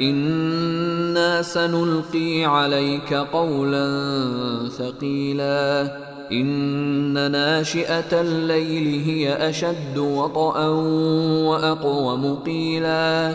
أنا سنلقي عليك قولا ثقيلا ان ناشئه الليل هي اشد وطئا واقوم قيلا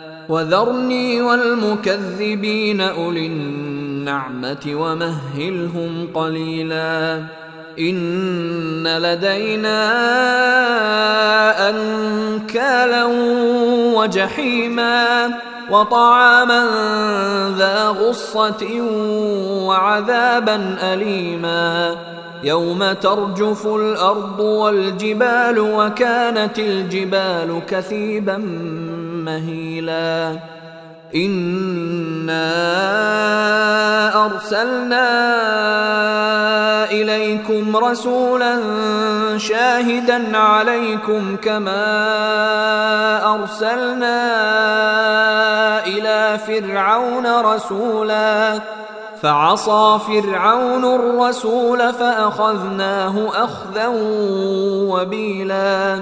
وذرني والمكذبين أولي النعمة ومهلهم قليلا. إن لدينا أنكالا وجحيما وطعاما ذا غصة وعذابا أليما. يوم ترجف الأرض والجبال وكانت الجبال كثيبا مهيلا. إنا أرسلنا إليكم رسولا شاهدا عليكم كما أرسلنا إلى فرعون رسولا. فعصى فرعون الرسول فأخذناه أخذا وبيلا.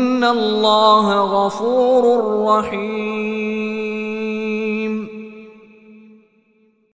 ان الله غفور رحيم